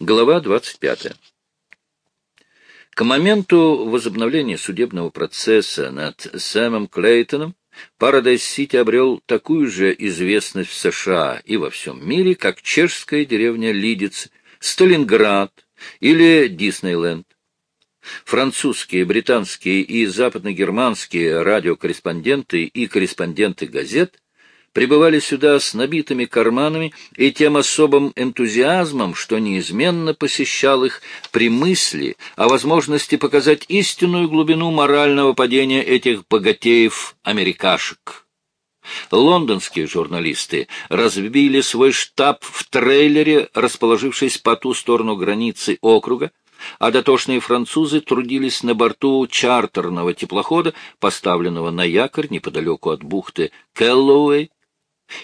Глава 25. К моменту возобновления судебного процесса над Сэмом Клейтоном Парадайз-Сити обрел такую же известность в США и во всем мире, как чешская деревня Лидиц, Сталинград или Диснейленд. Французские, британские и западногерманские радиокорреспонденты и корреспонденты газет прибывали сюда с набитыми карманами и тем особым энтузиазмом, что неизменно посещал их при мысли о возможности показать истинную глубину морального падения этих богатеев-америкашек. Лондонские журналисты разбили свой штаб в трейлере, расположившись по ту сторону границы округа, а дотошные французы трудились на борту чартерного теплохода, поставленного на якорь неподалеку от бухты Келлоуэй,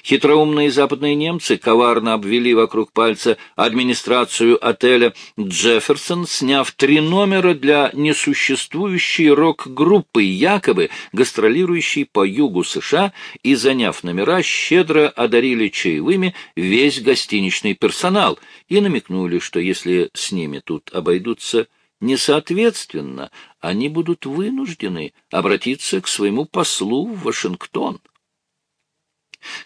Хитроумные западные немцы коварно обвели вокруг пальца администрацию отеля «Джефферсон», сняв три номера для несуществующей рок-группы, якобы гастролирующей по югу США, и, заняв номера, щедро одарили чаевыми весь гостиничный персонал и намекнули, что если с ними тут обойдутся несоответственно, они будут вынуждены обратиться к своему послу в Вашингтон.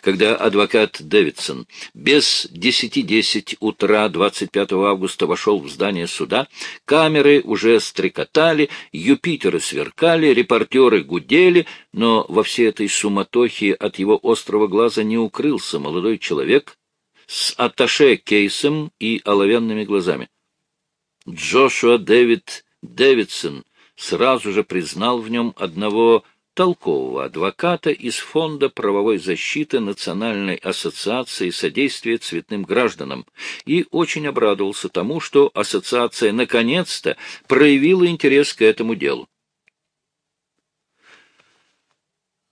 Когда адвокат Дэвидсон без десяти десять утра 25 августа вошел в здание суда, камеры уже стрекотали, Юпитеры сверкали, репортеры гудели, но во всей этой суматохе от его острого глаза не укрылся молодой человек с аташе кейсом и оловянными глазами. Джошуа Дэвид Дэвидсон сразу же признал в нем одного толкового адвоката из Фонда правовой защиты Национальной ассоциации содействия цветным гражданам и очень обрадовался тому, что ассоциация наконец-то проявила интерес к этому делу.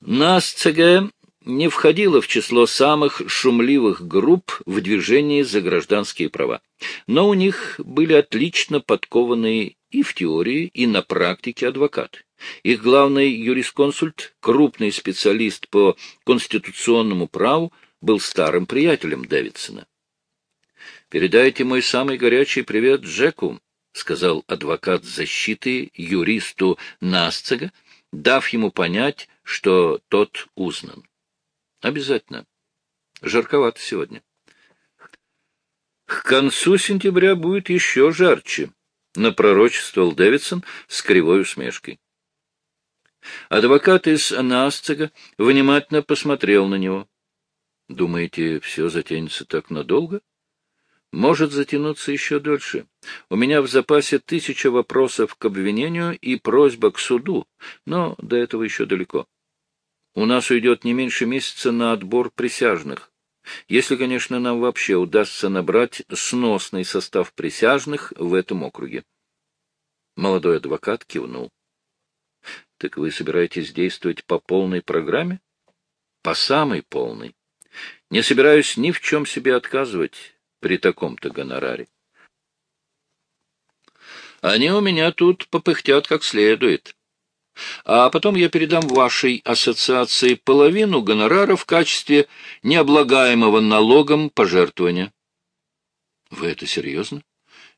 НАСЦГ не входила в число самых шумливых групп в движении за гражданские права, но у них были отлично подкованные и в теории, и на практике адвокаты. Их главный юрисконсульт, крупный специалист по конституционному праву, был старым приятелем Дэвидсона. «Передайте мой самый горячий привет Джеку», — сказал адвокат защиты юристу Насцега, дав ему понять, что тот узнан. «Обязательно. Жарковато сегодня». «К концу сентября будет еще жарче», — напророчествовал Дэвидсон с кривой усмешкой. Адвокат из Насцега внимательно посмотрел на него. — Думаете, все затянется так надолго? — Может затянуться еще дольше. У меня в запасе тысяча вопросов к обвинению и просьба к суду, но до этого еще далеко. У нас уйдет не меньше месяца на отбор присяжных. Если, конечно, нам вообще удастся набрать сносный состав присяжных в этом округе. Молодой адвокат кивнул. Так вы собираетесь действовать по полной программе? По самой полной. Не собираюсь ни в чем себе отказывать при таком-то гонораре. Они у меня тут попыхтят как следует. А потом я передам вашей ассоциации половину гонорара в качестве необлагаемого налогом пожертвования. Вы это серьезно?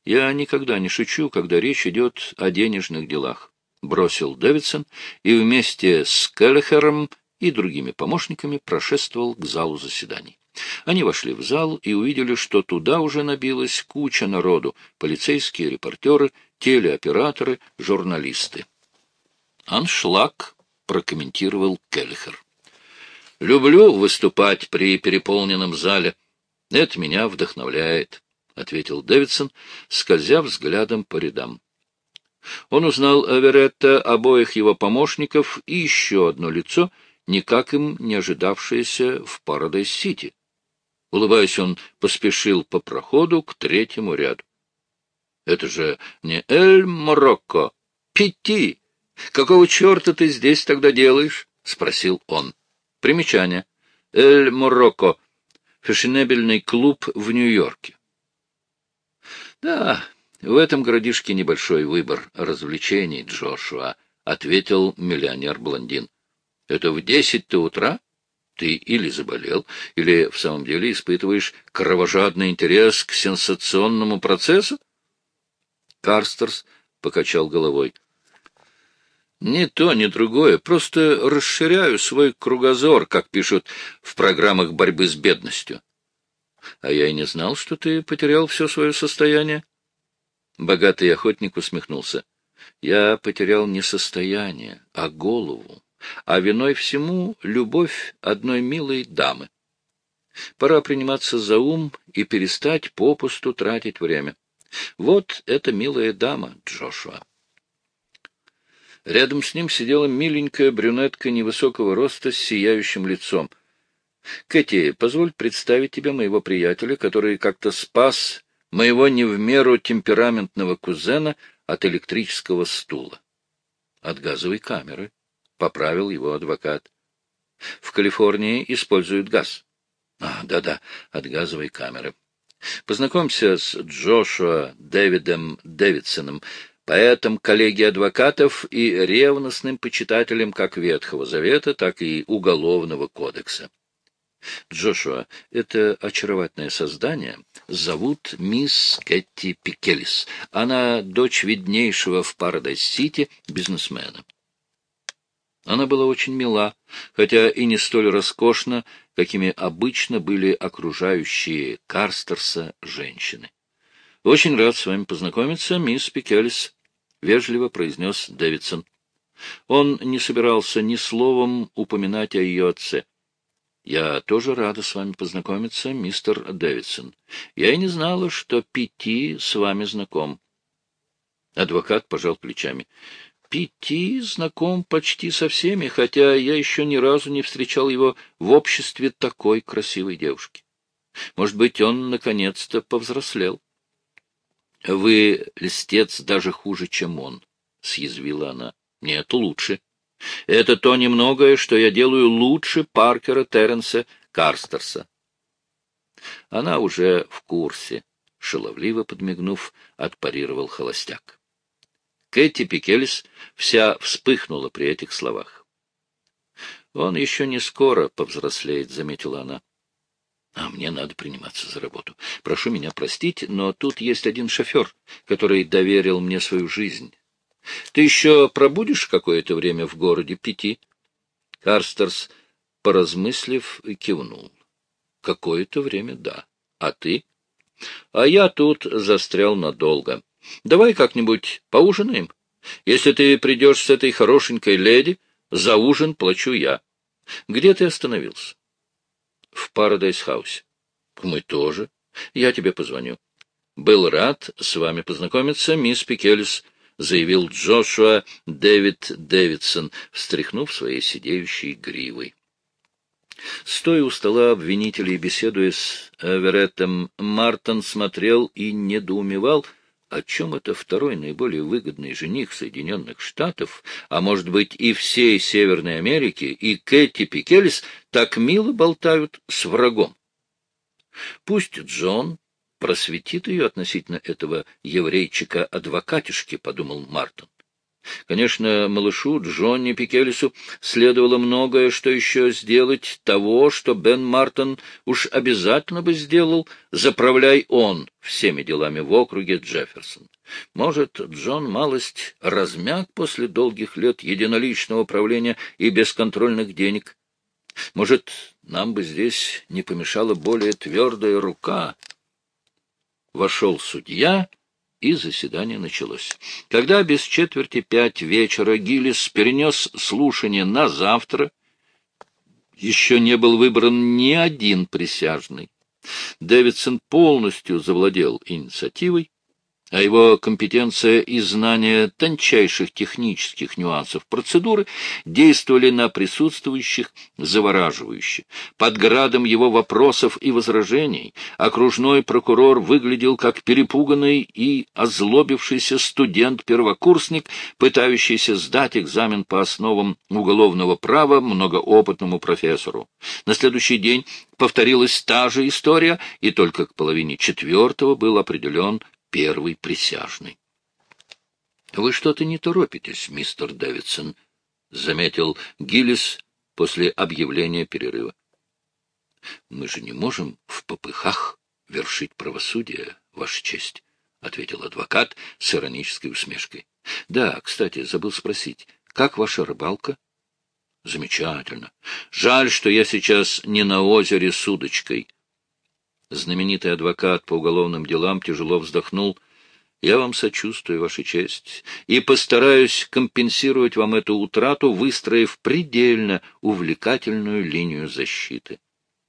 Я никогда не шучу, когда речь идет о денежных делах бросил Дэвидсон и вместе с Келлихером и другими помощниками прошествовал к залу заседаний. Они вошли в зал и увидели, что туда уже набилась куча народу — полицейские репортеры, телеоператоры, журналисты. «Аншлаг», — прокомментировал Келлихер. «Люблю выступать при переполненном зале. Это меня вдохновляет», — ответил Дэвидсон, скользя взглядом по рядам. Он узнал Аверетта, обоих его помощников и еще одно лицо, никак им не ожидавшееся в Парадайз-Сити. Улыбаясь, он поспешил по проходу к третьему ряду. — Это же не Эль-Марокко, Пяти! Какого черта ты здесь тогда делаешь? — спросил он. Примечание. Эль-Марокко — фешенебельный клуб в Нью-Йорке. — Да, в этом городишке небольшой выбор развлечений, Джошуа, — ответил миллионер-блондин. — Это в десять-то утра? Ты или заболел, или в самом деле испытываешь кровожадный интерес к сенсационному процессу? Карстерс покачал головой. Ни то, ни другое. Просто расширяю свой кругозор, как пишут в программах борьбы с бедностью. А я и не знал, что ты потерял все свое состояние. Богатый охотник усмехнулся. Я потерял не состояние, а голову, а виной всему любовь одной милой дамы. Пора приниматься за ум и перестать попусту тратить время. Вот эта милая дама, Джошуа. Рядом с ним сидела миленькая брюнетка невысокого роста с сияющим лицом. — Кэти, позволь представить тебе моего приятеля, который как-то спас моего не в меру темпераментного кузена от электрического стула. От газовой камеры, — поправил его адвокат. В Калифорнии используют газ. А, да-да, от газовой камеры. Познакомься с Джошуа Дэвидом Дэвидсоном, поэтом коллеги адвокатов и ревностным почитателем как Ветхого Завета, так и Уголовного кодекса. Джошуа, это очаровательное создание, зовут мисс Кэти Пикелис. Она дочь виднейшего в Парадайз-Сити бизнесмена. Она была очень мила, хотя и не столь роскошна, какими обычно были окружающие Карстерса женщины. — Очень рад с вами познакомиться, мисс Пикелис, — вежливо произнес Дэвидсон. Он не собирался ни словом упоминать о ее отце. — Я тоже рада с вами познакомиться, мистер Дэвидсон. Я и не знала, что Пяти с вами знаком. Адвокат пожал плечами. Пяти знаком почти со всеми, хотя я еще ни разу не встречал его в обществе такой красивой девушки. Может быть, он наконец-то повзрослел. — Вы льстец даже хуже, чем он, — съязвила она. — Нет, лучше. Это то немногое, что я делаю лучше Паркера Терренса Карстерса. Она уже в курсе, шаловливо подмигнув, отпарировал холостяк. Кэти Пикелис вся вспыхнула при этих словах. «Он еще не скоро повзрослеет», — заметила она. «А мне надо приниматься за работу. Прошу меня простить, но тут есть один шофер, который доверил мне свою жизнь. Ты еще пробудешь какое-то время в городе Пяти?» Карстерс, поразмыслив, кивнул. «Какое-то время, да. А ты?» «А я тут застрял надолго». Давай как-нибудь поужинаем. Если ты придешь с этой хорошенькой леди, за ужин плачу я. Где ты остановился? В Парадайз-хаусе. Мы тоже. Я тебе позвоню. Был рад с вами познакомиться, мисс Пикелис, заявил Джошуа Дэвид Дэвидсон, встряхнув своей сидеющей гривой. Стоя у стола обвинителей, беседуя с Эвереттом, Мартон смотрел и недоумевал — о чем это второй наиболее выгодный жених Соединенных Штатов, а может быть и всей Северной Америки, и Кэти Пикелис так мило болтают с врагом. Пусть Джон просветит ее относительно этого еврейчика-адвокатишки, — подумал Мартон. Конечно, малышу Джонни Пикелису следовало многое, что еще сделать, того, что Бен Мартон уж обязательно бы сделал, заправляй он всеми делами в округе Джефферсон. Может, Джон малость размяк после долгих лет единоличного управления и бесконтрольных денег. Может, нам бы здесь не помешала более твердая рука. Вошел судья и заседание началось. Когда без четверти пять вечера Гиллис перенес слушание на завтра, еще не был выбран ни один присяжный. Дэвидсон полностью завладел инициативой, а его компетенция и знание тончайших технических нюансов процедуры действовали на присутствующих завораживающе. Под градом его вопросов и возражений окружной прокурор выглядел как перепуганный и озлобившийся студент-первокурсник, пытающийся сдать экзамен по основам уголовного права многоопытному профессору. На следующий день повторилась та же история, и только к половине четвертого был определен первый присяжный. — Вы что-то не торопитесь, мистер Дэвидсон, — заметил Гиллис после объявления перерыва. — Мы же не можем в попыхах вершить правосудие, Ваша честь, — ответил адвокат с иронической усмешкой. — Да, кстати, забыл спросить, как ваша рыбалка? — Замечательно. Жаль, что я сейчас не на озере с удочкой. Знаменитый адвокат по уголовным делам тяжело вздохнул. Я вам сочувствую, Ваша честь, и постараюсь компенсировать вам эту утрату, выстроив предельно увлекательную линию защиты.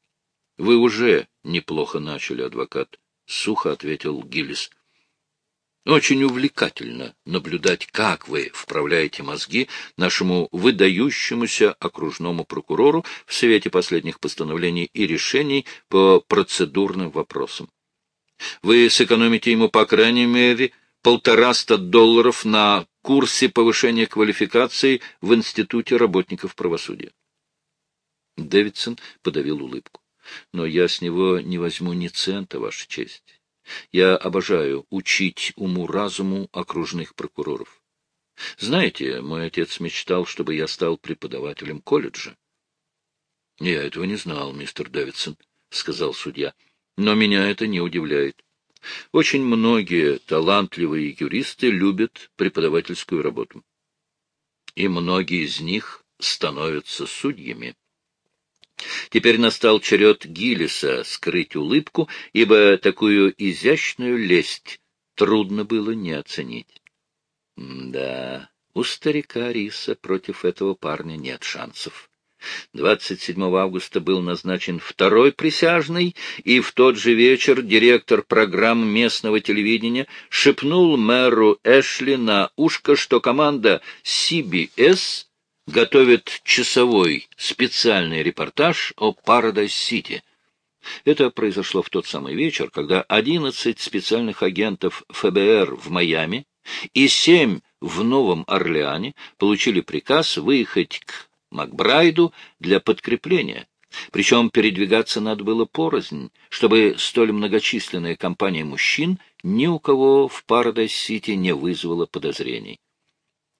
— Вы уже неплохо начали, адвокат, — сухо ответил Гиллис. Очень увлекательно наблюдать, как вы вправляете мозги нашему выдающемуся окружному прокурору в свете последних постановлений и решений по процедурным вопросам. Вы сэкономите ему, по крайней мере, полтораста долларов на курсе повышения квалификации в Институте работников правосудия. Дэвидсон подавил улыбку. Но я с него не возьму ни цента, Ваша честь. Я обожаю учить уму-разуму окружных прокуроров. Знаете, мой отец мечтал, чтобы я стал преподавателем колледжа. — Я этого не знал, мистер Дэвидсон, — сказал судья. — Но меня это не удивляет. Очень многие талантливые юристы любят преподавательскую работу. И многие из них становятся судьями. Теперь настал черед Гиллиса скрыть улыбку, ибо такую изящную лесть трудно было не оценить. Да, у старика Риса против этого парня нет шансов. 27 августа был назначен второй присяжный, и в тот же вечер директор программ местного телевидения шепнул мэру Эшли на ушко, что команда CBS готовит часовой специальный репортаж о Парадайз-Сити. Это произошло в тот самый вечер, когда 11 специальных агентов ФБР в Майами и 7 в Новом Орлеане получили приказ выехать к Макбрайду для подкрепления. Причем передвигаться надо было порознь, чтобы столь многочисленная компания мужчин ни у кого в Парадайз-Сити не вызвала подозрений.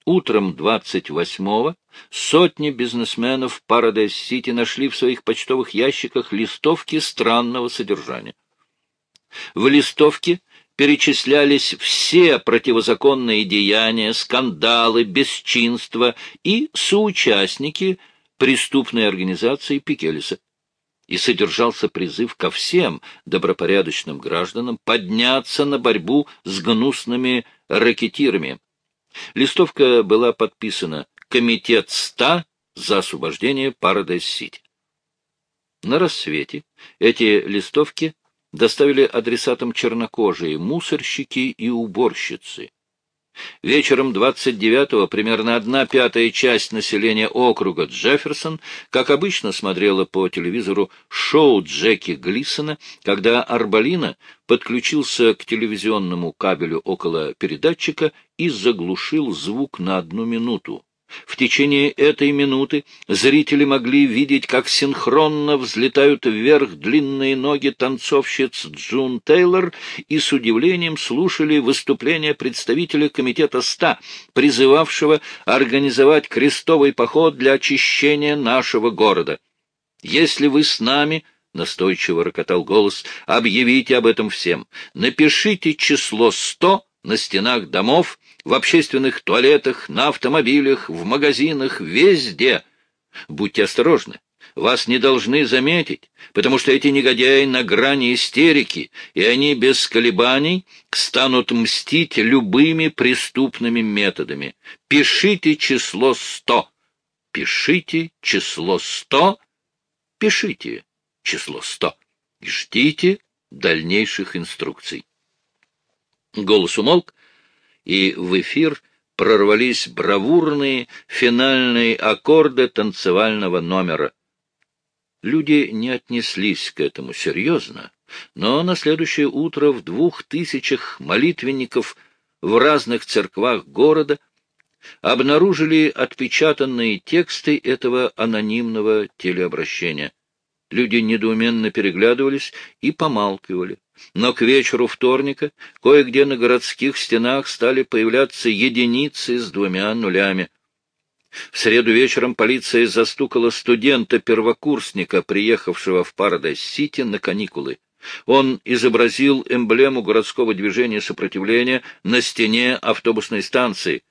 Утром 28-го сотни бизнесменов Парадайз-Сити нашли в своих почтовых ящиках листовки странного содержания. В листовке перечислялись все противозаконные деяния, скандалы, бесчинства и соучастники преступной организации Пикелиса. И содержался призыв ко всем добропорядочным гражданам подняться на борьбу с гнусными ракетирами, Листовка была подписана «Комитет 100 за освобождение Парадайз-Сити». На рассвете эти листовки доставили адресатам чернокожие, мусорщики и уборщицы. Вечером 29-го примерно одна пятая часть населения округа Джефферсон, как обычно, смотрела по телевизору шоу Джеки Глисона, когда Арбалина подключился к телевизионному кабелю около передатчика и заглушил звук на одну минуту. В течение этой минуты зрители могли видеть, как синхронно взлетают вверх длинные ноги танцовщиц Джун Тейлор и с удивлением слушали выступление представителя Комитета ста, призывавшего организовать крестовый поход для очищения нашего города. «Если вы с нами...» — настойчиво рокотал голос, — объявите об этом всем. Напишите число сто на стенах домов, в общественных туалетах, на автомобилях, в магазинах, везде. Будьте осторожны. Вас не должны заметить, потому что эти негодяи на грани истерики, и они без колебаний станут мстить любыми преступными методами. Пишите число сто. Пишите число сто. Пишите число сто. Ждите дальнейших инструкций. Голос умолк, и в эфир прорвались бравурные финальные аккорды танцевального номера. Люди не отнеслись к этому серьезно, но на следующее утро в двух тысячах молитвенников в разных церквах города обнаружили отпечатанные тексты этого анонимного телеобращения. Люди недоуменно переглядывались и помалкивали. Но к вечеру вторника кое-где на городских стенах стали появляться единицы с двумя нулями. В среду вечером полиция застукала студента-первокурсника, приехавшего в Парадайз-Сити на каникулы. Он изобразил эмблему городского движения сопротивления на стене автобусной станции.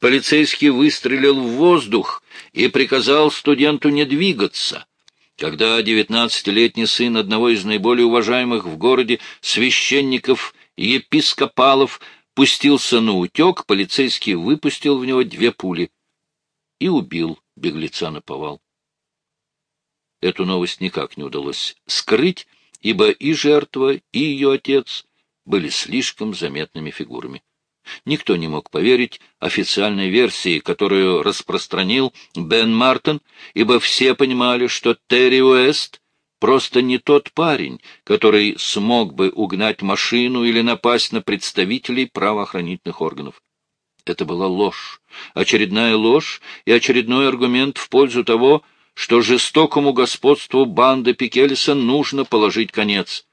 Полицейский выстрелил в воздух и приказал студенту не двигаться. Когда девятнадцатилетний сын одного из наиболее уважаемых в городе священников и епископалов пустился на утек, полицейский выпустил в него две пули и убил беглеца на повал. Эту новость никак не удалось скрыть, ибо и жертва, и ее отец были слишком заметными фигурами. Никто не мог поверить официальной версии, которую распространил Бен Мартин, ибо все понимали, что Терри Уэст просто не тот парень, который смог бы угнать машину или напасть на представителей правоохранительных органов. Это была ложь, очередная ложь и очередной аргумент в пользу того, что жестокому господству банды Пикелиса нужно положить конец.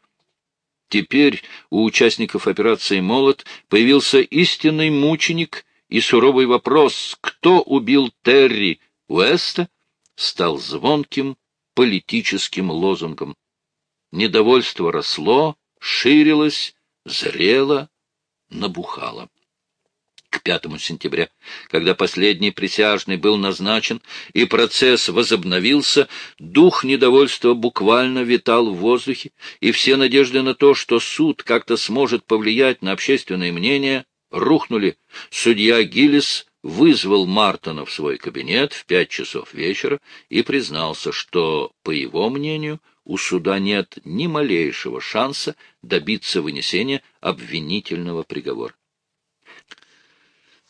Теперь у участников операции «Молот» появился истинный мученик, и суровый вопрос, кто убил Терри Уэста, стал звонким политическим лозунгом. Недовольство росло, ширилось, зрело, набухало к 5 сентября, когда последний присяжный был назначен и процесс возобновился, дух недовольства буквально витал в воздухе, и все надежды на то, что суд как-то сможет повлиять на общественное мнение, рухнули. Судья Гиллис вызвал Мартона в свой кабинет в пять часов вечера и признался, что, по его мнению, у суда нет ни малейшего шанса добиться вынесения обвинительного приговора.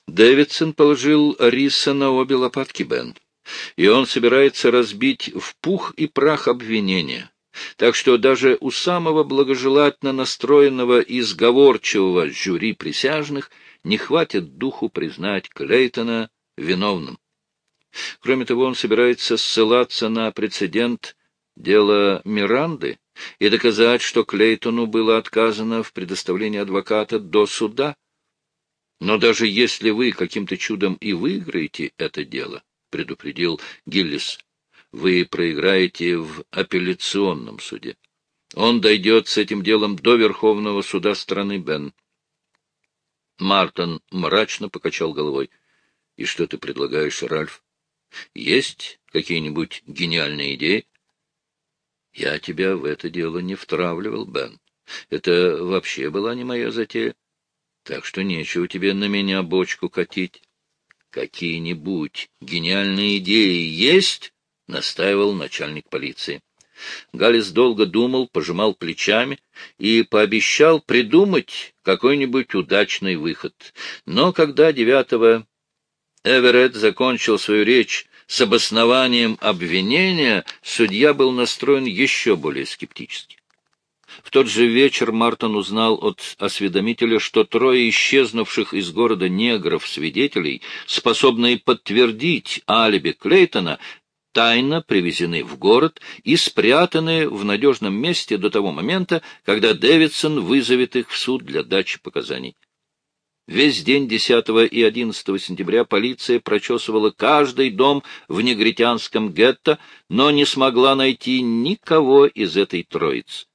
Дэвидсон положил риса на обе лопатки Бен, и он собирается разбить в пух и прах обвинения. Так что даже у самого благожелательно настроенного и сговорчивого жюри присяжных не хватит духу признать Клейтона виновным. Кроме того, он собирается ссылаться на прецедент дела Миранды и доказать, что Клейтону было отказано в предоставлении адвоката до суда. Но даже если вы каким-то чудом и выиграете это дело, — предупредил Гиллис, — вы проиграете в апелляционном суде. Он дойдет с этим делом до Верховного суда страны Бен. Мартон мрачно покачал головой. — И что ты предлагаешь, Ральф? Есть какие-нибудь гениальные идеи? — Я тебя в это дело не втравливал, Бен. Это вообще была не моя затея. Так что нечего тебе на меня бочку катить. Какие-нибудь гениальные идеи есть? — настаивал начальник полиции. Галис долго думал, пожимал плечами и пообещал придумать какой-нибудь удачный выход. Но когда девятого Эверетт закончил свою речь с обоснованием обвинения, судья был настроен еще более скептически. В тот же вечер Мартон узнал от осведомителя, что трое исчезнувших из города негров-свидетелей, способные подтвердить алиби Клейтона, тайно привезены в город и спрятаны в надежном месте до того момента, когда Дэвидсон вызовет их в суд для дачи показаний. Весь день 10 и 11 сентября полиция прочесывала каждый дом в негритянском гетто, но не смогла найти никого из этой троицы.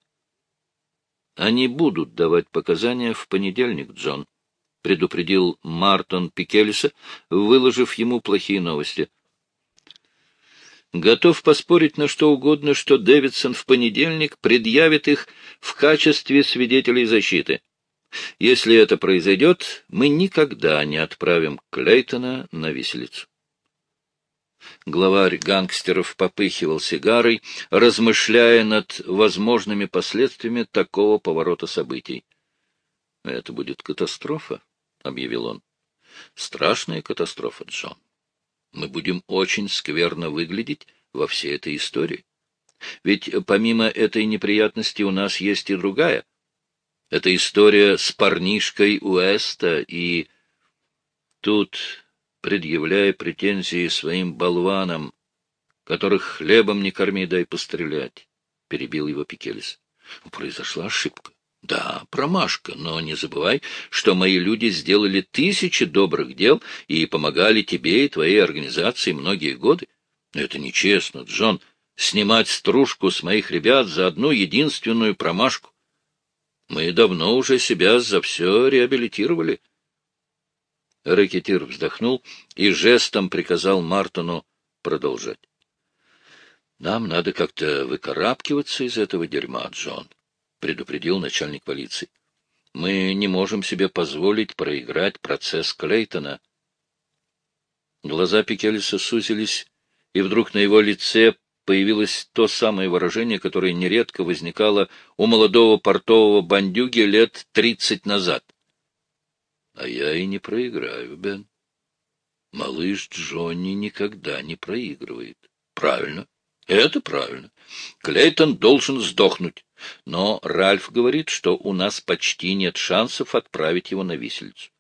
Они будут давать показания в понедельник, Джон, — предупредил Мартон Пикельса, выложив ему плохие новости. Готов поспорить на что угодно, что Дэвидсон в понедельник предъявит их в качестве свидетелей защиты. Если это произойдет, мы никогда не отправим Клейтона на виселицу. Главарь гангстеров попыхивал сигарой, размышляя над возможными последствиями такого поворота событий. — Это будет катастрофа, — объявил он. — Страшная катастрофа, Джон. Мы будем очень скверно выглядеть во всей этой истории. Ведь помимо этой неприятности у нас есть и другая. Это история с парнишкой Уэста и... Тут предъявляя претензии своим болванам, которых хлебом не корми, дай пострелять, — перебил его Пикелис. Произошла ошибка. Да, промашка, но не забывай, что мои люди сделали тысячи добрых дел и помогали тебе и твоей организации многие годы. Это нечестно, Джон, снимать стружку с моих ребят за одну единственную промашку. Мы давно уже себя за все реабилитировали. Рэкетир вздохнул и жестом приказал Мартону продолжать. — Нам надо как-то выкарабкиваться из этого дерьма, Джон, — предупредил начальник полиции. — Мы не можем себе позволить проиграть процесс Клейтона. Глаза Пикелиса сузились, и вдруг на его лице появилось то самое выражение, которое нередко возникало у молодого портового бандюги лет тридцать назад. А я и не проиграю, Бен. Малыш Джонни никогда не проигрывает. Правильно. Это правильно. Клейтон должен сдохнуть. Но Ральф говорит, что у нас почти нет шансов отправить его на виселицу.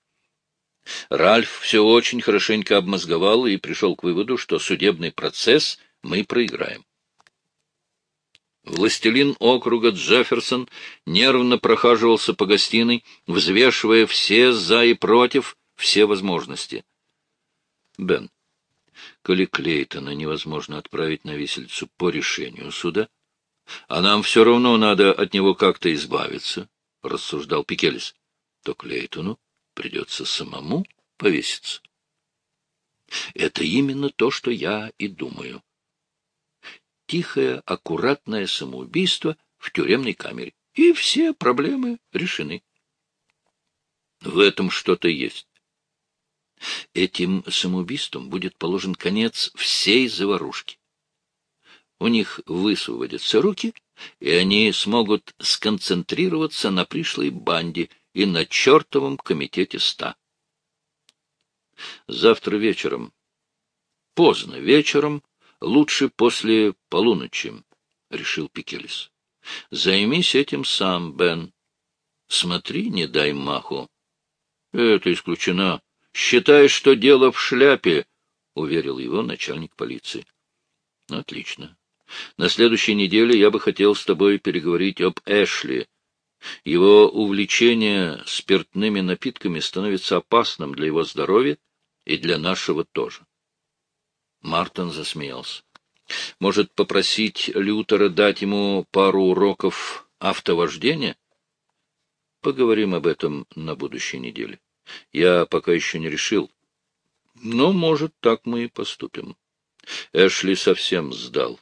Ральф все очень хорошенько обмозговал и пришел к выводу, что судебный процесс мы проиграем. Властелин округа Джефферсон нервно прохаживался по гостиной, взвешивая все «за» и «против», все возможности. Бен, коли Клейтона невозможно отправить на висельцу по решению суда, а нам все равно надо от него как-то избавиться, — рассуждал Пикелис, — то Клейтону придется самому повеситься. Это именно то, что я и думаю тихое, аккуратное самоубийство в тюремной камере. И все проблемы решены. В этом что-то есть. Этим самоубийством будет положен конец всей заварушке. У них высвободятся руки, и они смогут сконцентрироваться на пришлой банде и на чертовом комитете ста. Завтра вечером, поздно вечером, лучше после полуночи, — решил Пикелис. — Займись этим сам, Бен. Смотри, не дай маху. — Это исключено. Считай, что дело в шляпе, — уверил его начальник полиции. — Отлично. На следующей неделе я бы хотел с тобой переговорить об Эшли. Его увлечение спиртными напитками становится опасным для его здоровья и для нашего тоже. Мартин засмеялся. Может, попросить Лютера дать ему пару уроков автовождения? Поговорим об этом на будущей неделе. Я пока еще не решил. Но, может, так мы и поступим. Эшли совсем сдал.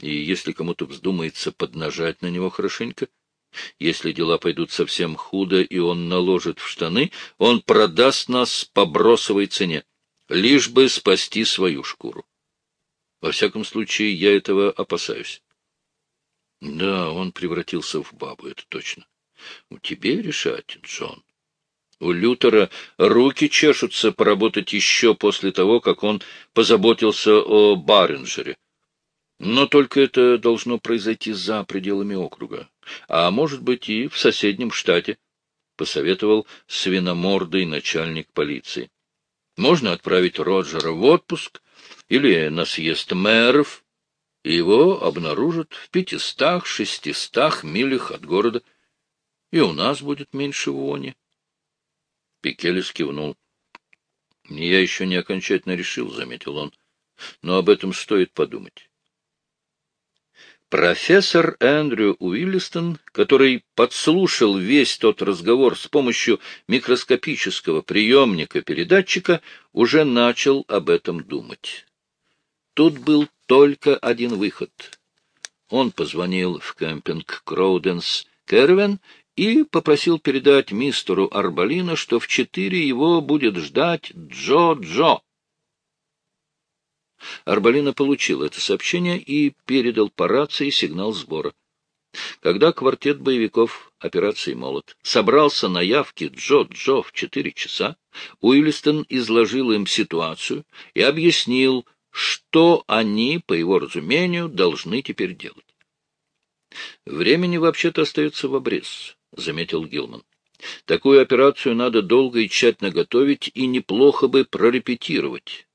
И если кому-то вздумается поднажать на него хорошенько, если дела пойдут совсем худо, и он наложит в штаны, он продаст нас по бросовой цене лишь бы спасти свою шкуру. Во всяком случае, я этого опасаюсь. Да, он превратился в бабу, это точно. У тебе решать, Джон. У Лютера руки чешутся поработать еще после того, как он позаботился о Баринджере. Но только это должно произойти за пределами округа, а может быть и в соседнем штате, — посоветовал свиномордый начальник полиции. Можно отправить Роджера в отпуск или на съезд мэров, и его обнаружат в пятистах-шестистах милях от города, и у нас будет меньше вони. Пикелес кивнул. — Я еще не окончательно решил, — заметил он, — но об этом стоит подумать. Профессор Эндрю Уиллистон, который подслушал весь тот разговор с помощью микроскопического приемника-передатчика, уже начал об этом думать. Тут был только один выход. Он позвонил в кемпинг Кроуденс Кервен и попросил передать мистеру Арбалина, что в четыре его будет ждать Джо-Джо. Арбалина получил это сообщение и передал по рации сигнал сбора. Когда квартет боевиков операции «Молот» собрался на явке Джо-Джо в четыре часа, Уиллистон изложил им ситуацию и объяснил, что они, по его разумению, должны теперь делать. «Времени вообще-то остается в обрез», — заметил Гилман. «Такую операцию надо долго и тщательно готовить и неплохо бы прорепетировать».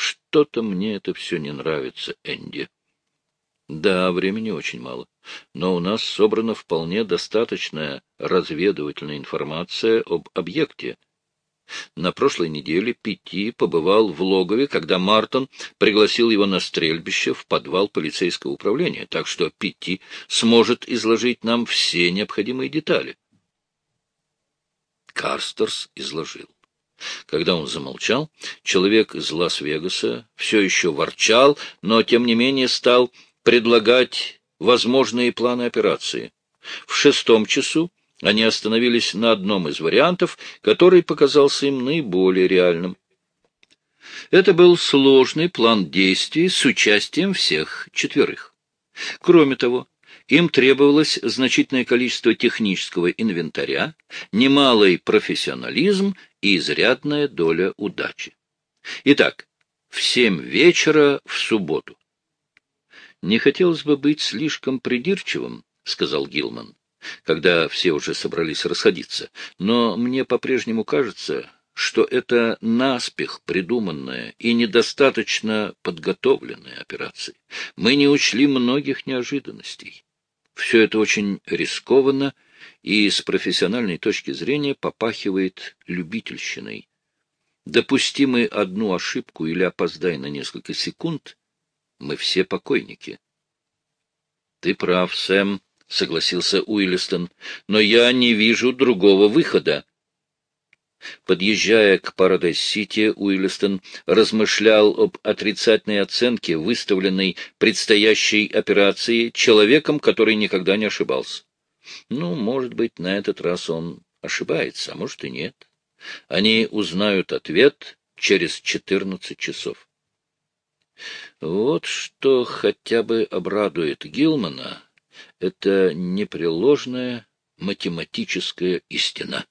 Что-то мне это все не нравится, Энди. Да, времени очень мало. Но у нас собрана вполне достаточная разведывательная информация об объекте. На прошлой неделе Пяти побывал в логове, когда Мартон пригласил его на стрельбище в подвал полицейского управления, так что Пяти сможет изложить нам все необходимые детали. Карстерс изложил. Когда он замолчал, человек из Лас-Вегаса все еще ворчал, но, тем не менее, стал предлагать возможные планы операции. В шестом часу они остановились на одном из вариантов, который показался им наиболее реальным. Это был сложный план действий с участием всех четверых. Кроме того, им требовалось значительное количество технического инвентаря, немалый профессионализм и изрядная доля удачи. Итак, в семь вечера в субботу. «Не хотелось бы быть слишком придирчивым», — сказал Гилман, когда все уже собрались расходиться, «но мне по-прежнему кажется, что это наспех придуманная и недостаточно подготовленная операция. Мы не учли многих неожиданностей. Все это очень рискованно и с профессиональной точки зрения попахивает любительщиной. Допусти мы одну ошибку или опоздай на несколько секунд, мы все покойники. — Ты прав, Сэм, — согласился Уиллистон, — но я не вижу другого выхода. Подъезжая к Парадайз-Сити, Уиллистон размышлял об отрицательной оценке, выставленной предстоящей операции человеком, который никогда не ошибался. Ну, может быть, на этот раз он ошибается, а может и нет. Они узнают ответ через четырнадцать часов. Вот что хотя бы обрадует Гилмана — это непреложная математическая истина.